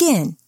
skin.